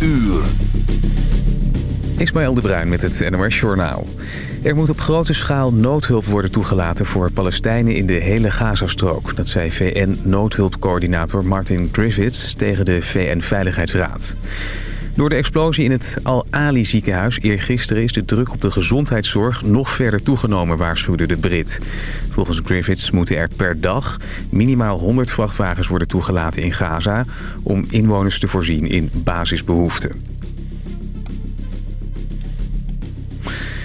uur. Ismaël de Bruin met het NOS Journaal. Er moet op grote schaal noodhulp worden toegelaten voor Palestijnen in de hele Gazastrook. Dat zei VN-noodhulpcoördinator Martin Griffiths tegen de VN-veiligheidsraad. Door de explosie in het Al-Ali ziekenhuis eergisteren is de druk op de gezondheidszorg nog verder toegenomen, waarschuwde de Brit. Volgens Griffiths moeten er per dag minimaal 100 vrachtwagens worden toegelaten in Gaza om inwoners te voorzien in basisbehoeften.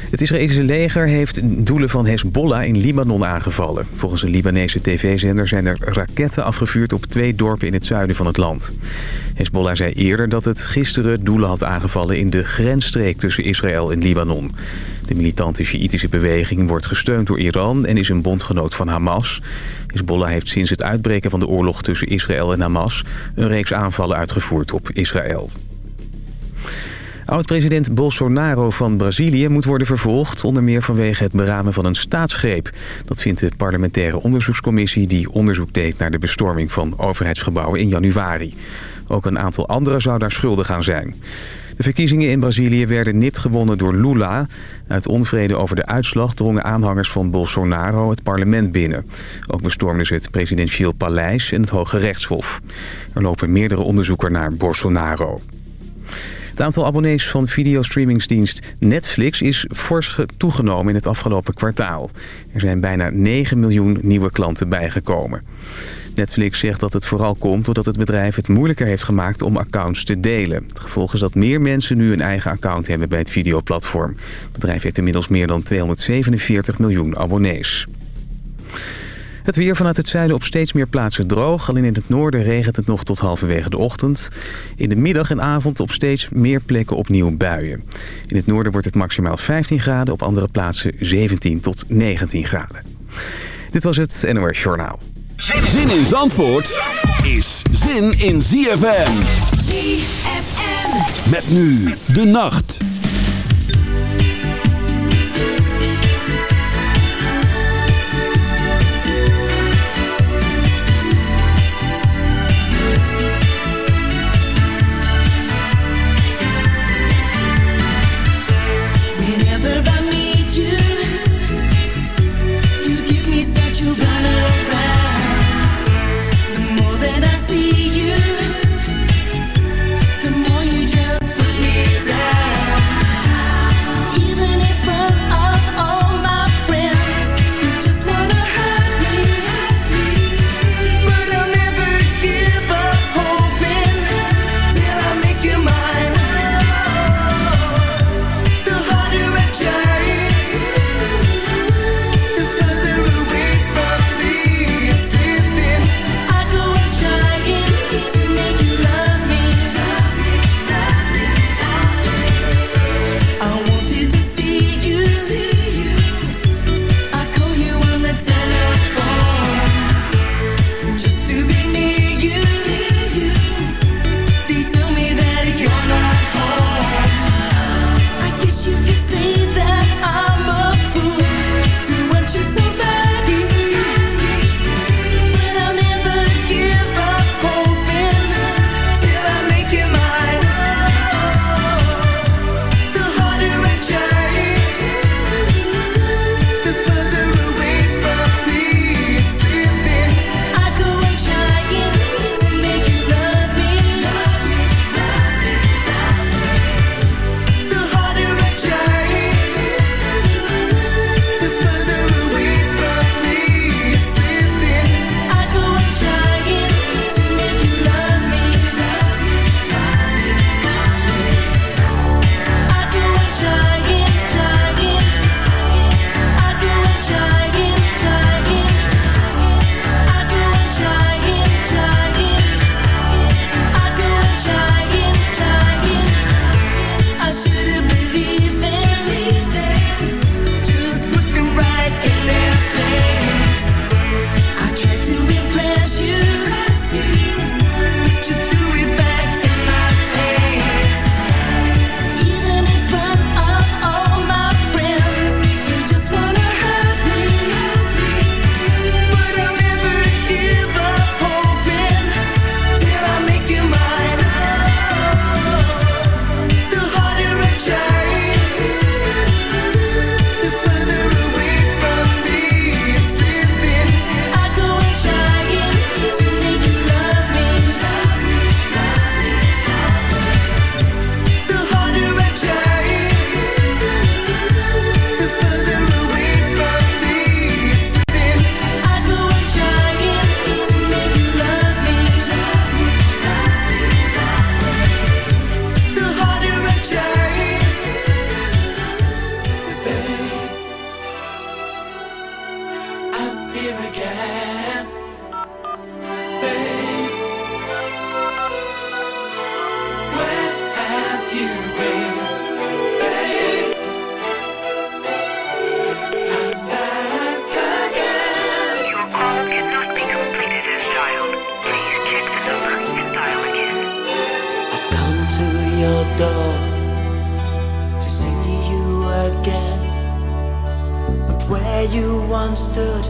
Het Israëlische leger heeft doelen van Hezbollah in Libanon aangevallen. Volgens een Libanese tv-zender zijn er raketten afgevuurd op twee dorpen in het zuiden van het land. Hezbollah zei eerder dat het gisteren doelen had aangevallen in de grensstreek tussen Israël en Libanon. De militante Sjiitische beweging wordt gesteund door Iran en is een bondgenoot van Hamas. Hezbollah heeft sinds het uitbreken van de oorlog tussen Israël en Hamas een reeks aanvallen uitgevoerd op Israël. Oud-president Bolsonaro van Brazilië moet worden vervolgd... onder meer vanwege het beramen van een staatsgreep. Dat vindt de parlementaire onderzoekscommissie... die onderzoek deed naar de bestorming van overheidsgebouwen in januari. Ook een aantal anderen zou daar schuldig aan zijn. De verkiezingen in Brazilië werden niet gewonnen door Lula. Uit onvrede over de uitslag drongen aanhangers van Bolsonaro het parlement binnen. Ook bestormden ze het presidentieel paleis en het Hoge Rechtshof. Er lopen meerdere onderzoeken naar Bolsonaro. Het aantal abonnees van videostreamingsdienst Netflix is fors toegenomen in het afgelopen kwartaal. Er zijn bijna 9 miljoen nieuwe klanten bijgekomen. Netflix zegt dat het vooral komt doordat het bedrijf het moeilijker heeft gemaakt om accounts te delen. Het gevolg is dat meer mensen nu een eigen account hebben bij het videoplatform. Het bedrijf heeft inmiddels meer dan 247 miljoen abonnees. Het weer vanuit het zuiden op steeds meer plaatsen droog. Alleen in het noorden regent het nog tot halverwege de ochtend. In de middag en avond op steeds meer plekken opnieuw buien. In het noorden wordt het maximaal 15 graden. Op andere plaatsen 17 tot 19 graden. Dit was het NOS Journaal. Zin in Zandvoort is zin in ZFM. ZFM. Met nu de nacht. here again. Where have you been? I'm back again. Your call cannot be completed as dialed. Please check the number and dial again. I've come to your door to see you again. But where you once stood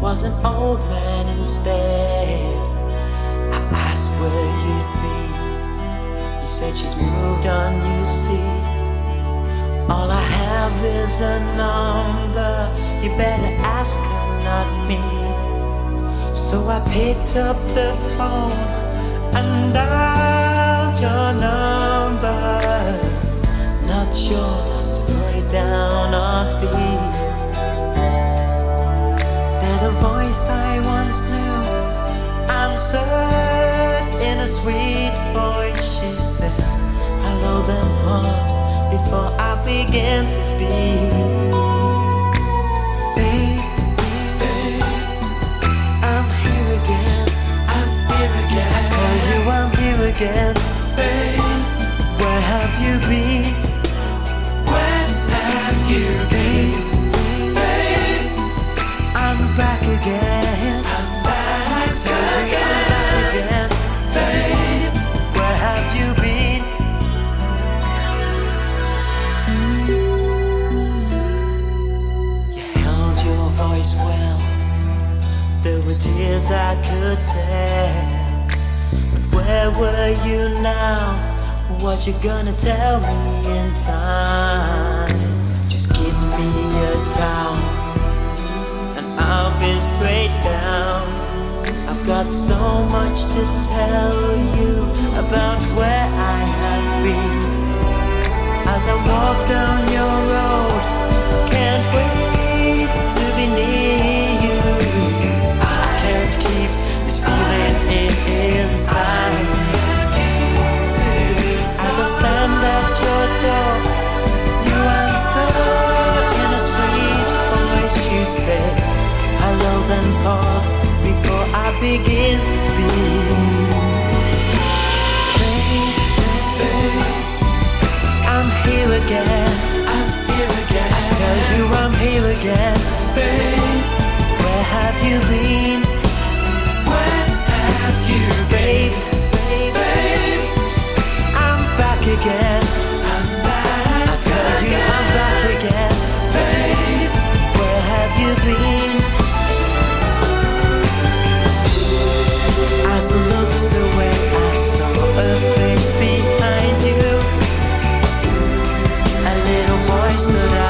was an old man instead. I asked where you'd be. You said she's moved on, you see. All I have is a number. You better ask her, not me. So I picked up the phone and dialed your number. Not sure to put it down or speak. Voice I once knew answered in a sweet voice. She said, Hello, then paused before I began to speak. Babe, I'm here again. I'm here again. I tell you I'm here again. Babe, where have you been? Again. I'm back again. Babe, where have you been? You held your voice well. There were tears I could tell. But where were you now? What you gonna tell me in time? Just give me a towel Straight down. I've got so much to tell you about where I have been. As I walk down your road, Pause before I begin to speak. Babe, I'm here again. I'm here again. I tell you I'm here again. Babe, where have you been? Where have you been? Babe, babe, I'm back again. I'm back. I tell you I'm back again. Babe, where have you been? Stood at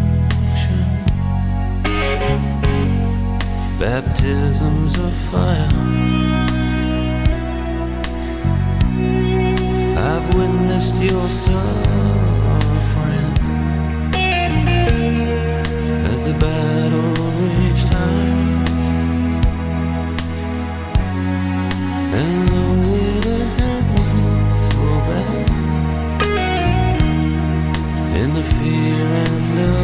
baptisms of fire. I've witnessed your suffering as the battle reached high. And in the fear and love.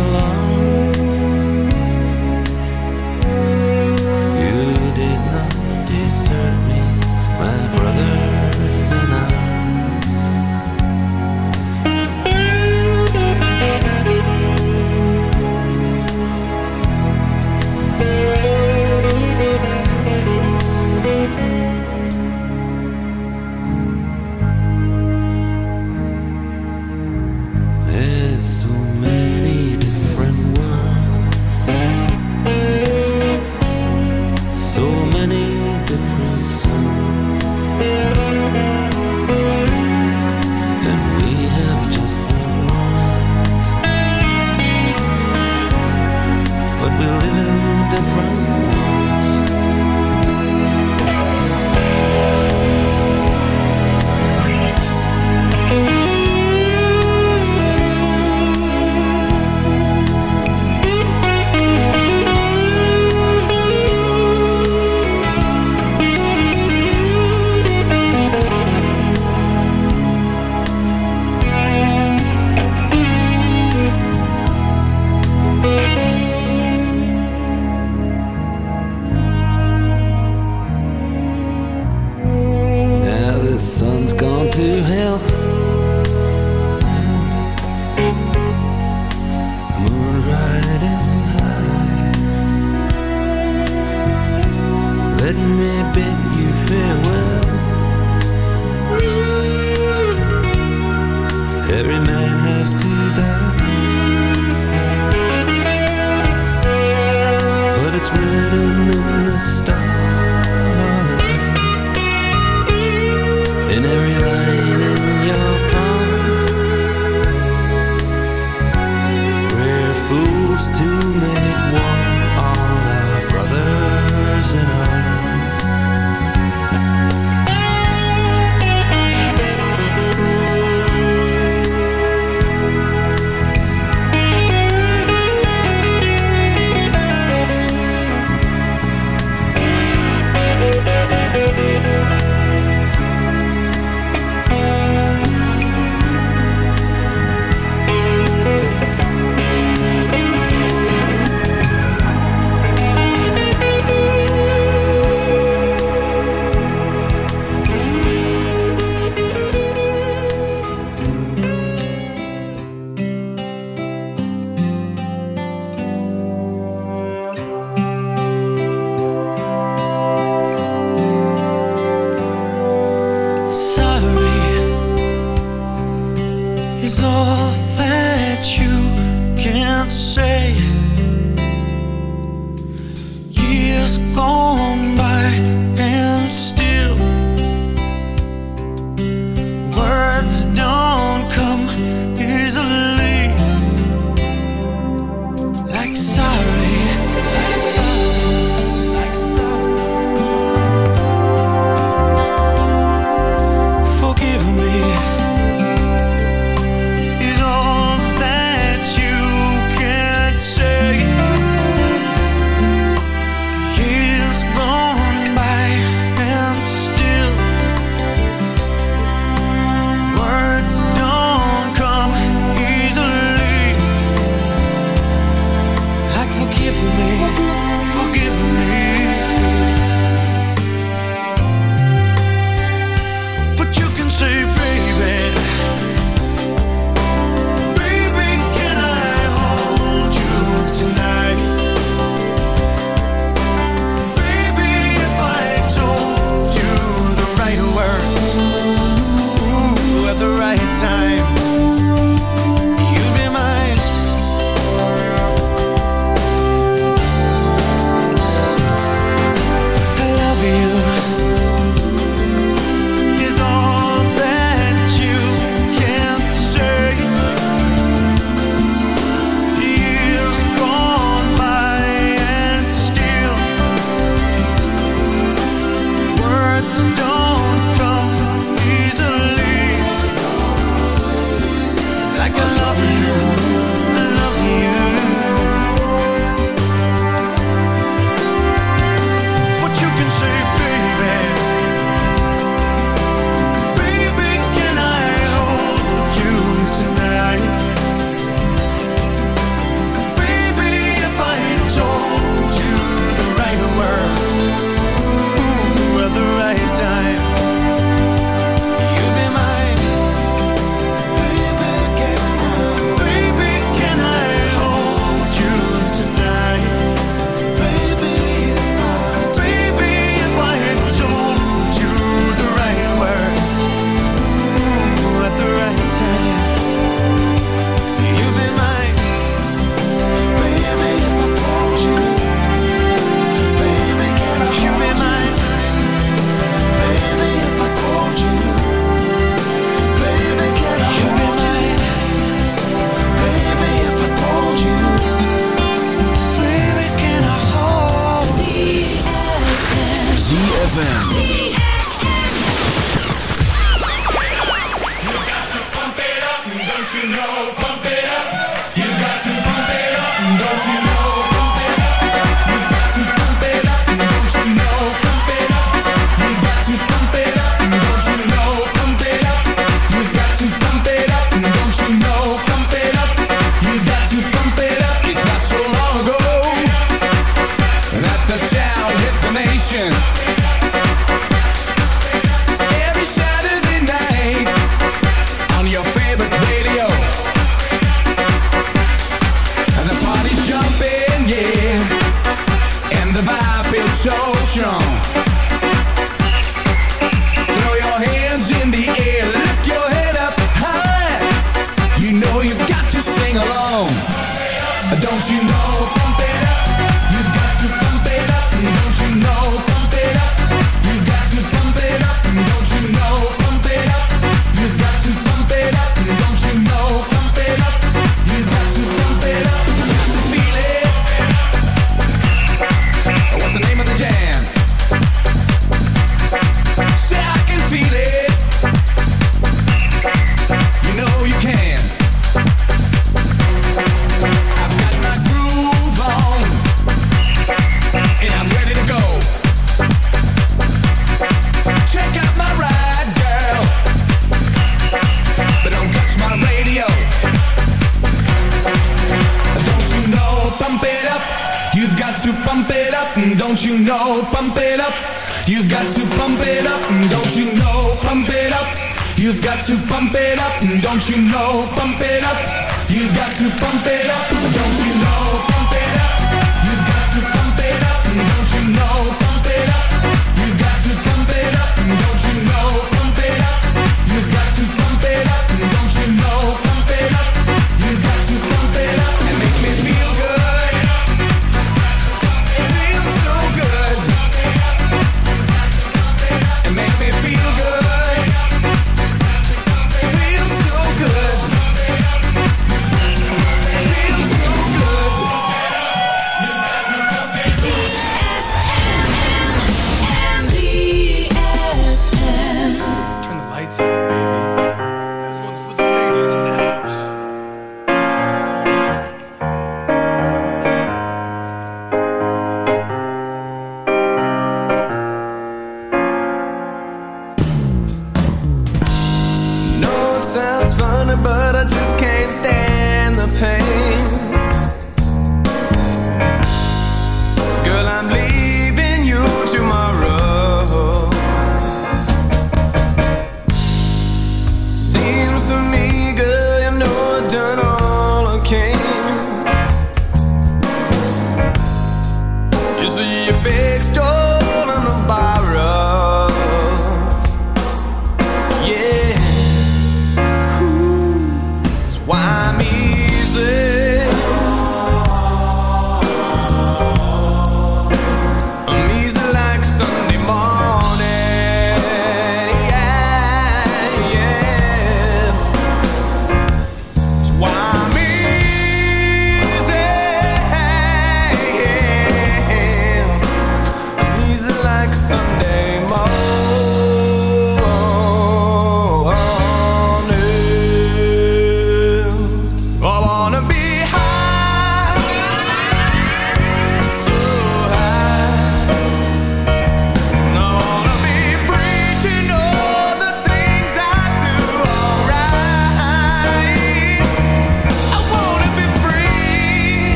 You know?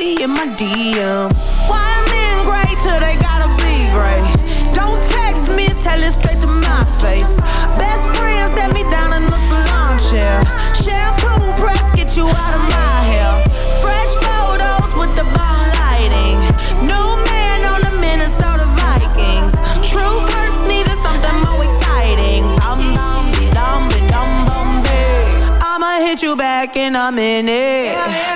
He in my DM. Why men great till they gotta be great? Don't text me, tell it straight to my face. Best friend set me down in the salon chair. Shampoo press, get you out of my hair. Fresh photos with the bomb lighting. New man on the Minnesota Vikings. True hurts needed something more exciting. Dum dum dum dum dum I'ma hit you back in a minute. I don't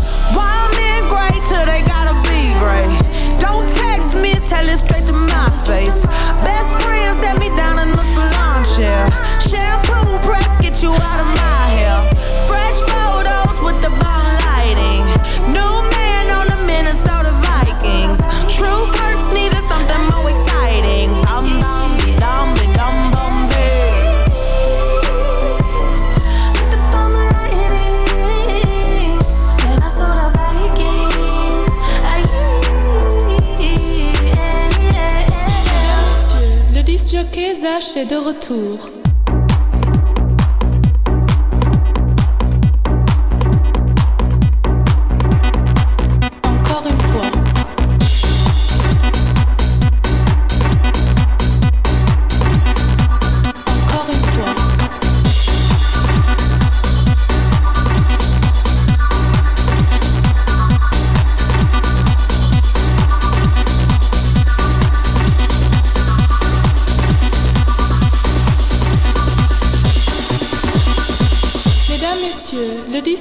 Est de retour.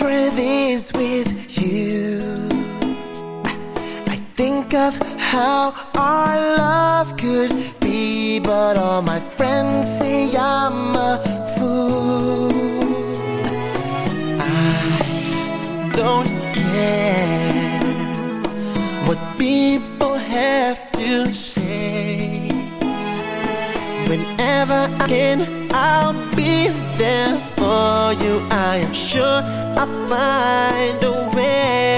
Breath is with you. I think of how our love could be, but all my friends say I'm a fool. I don't care what people have to say. Whenever I can, I'll be there for you. I am sure I'll find a way.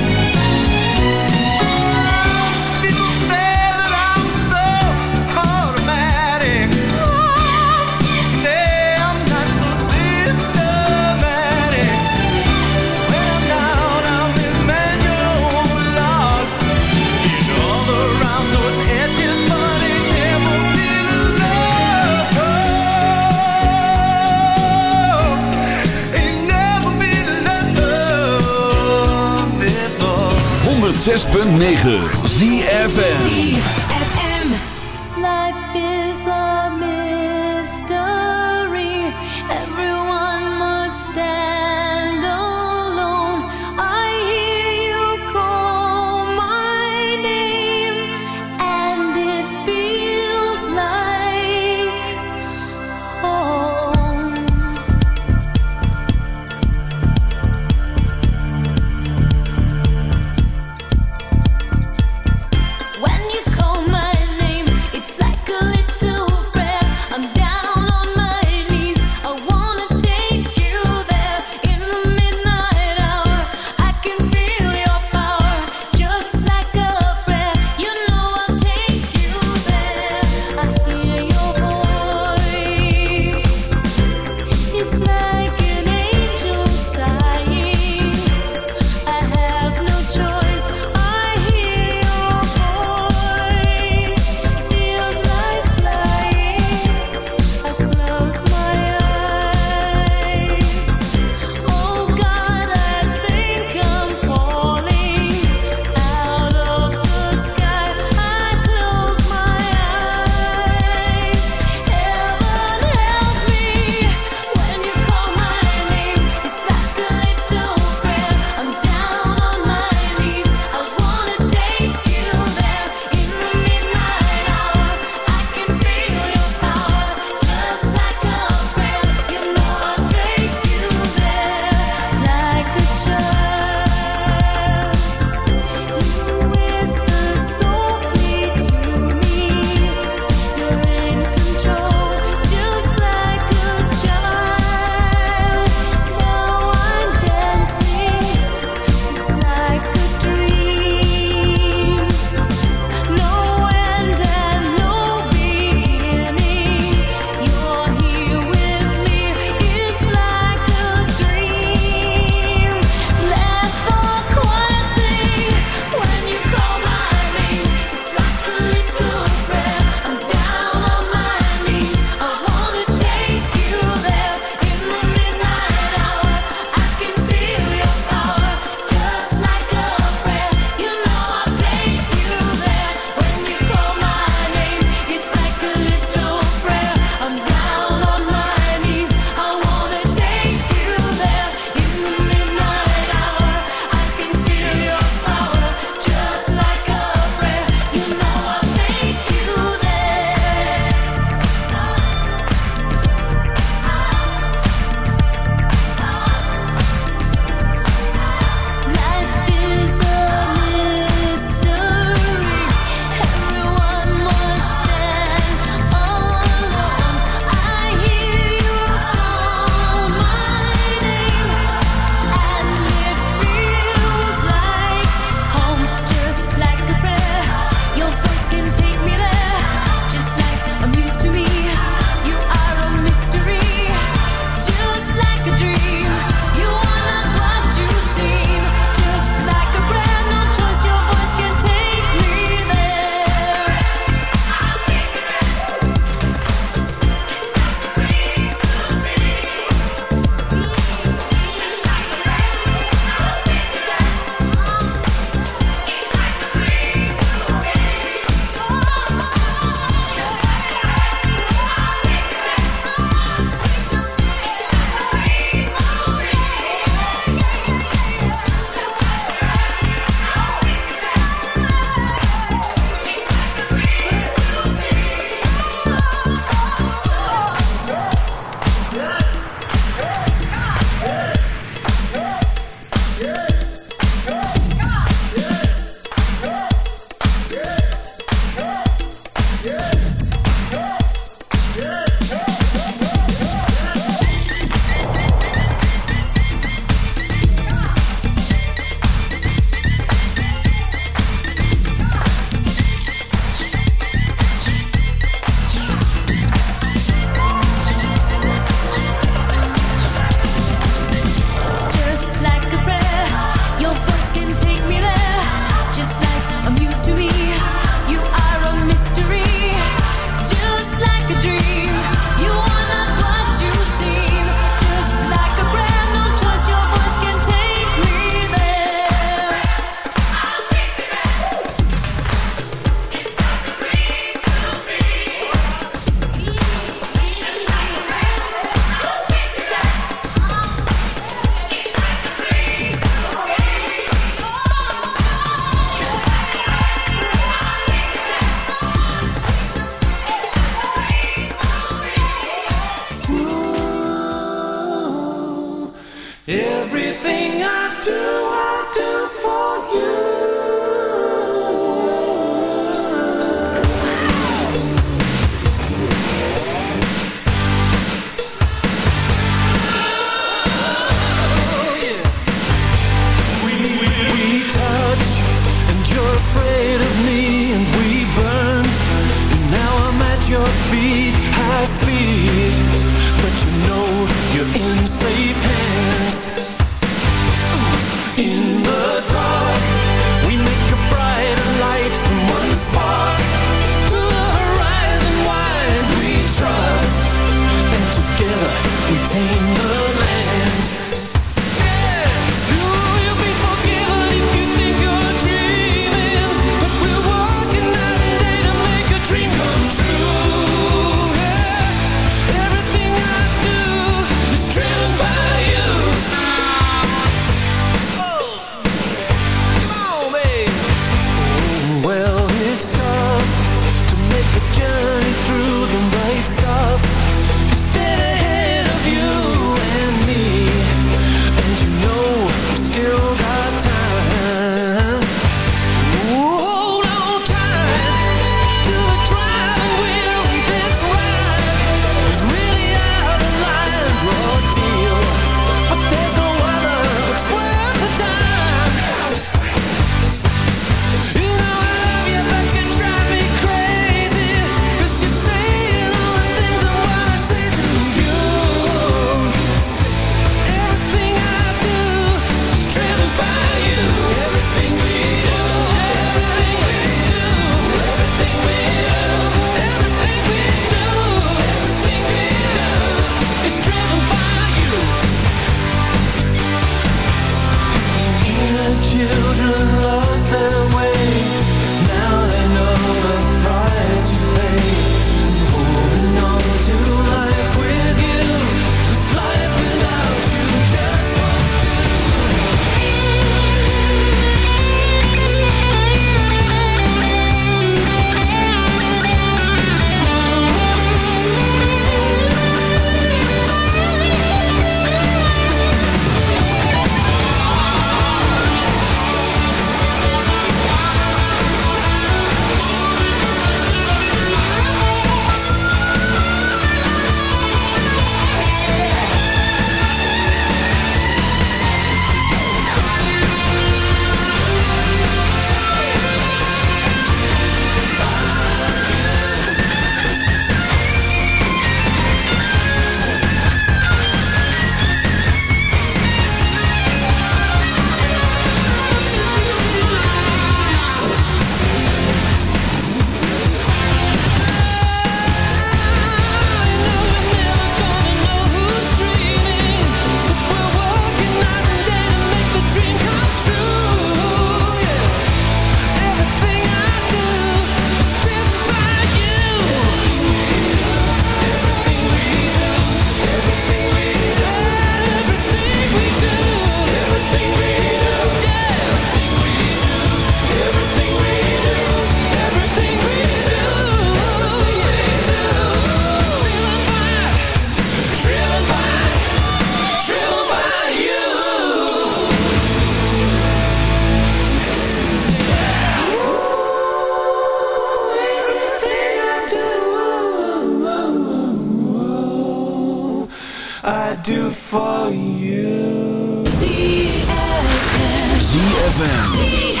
ZFM.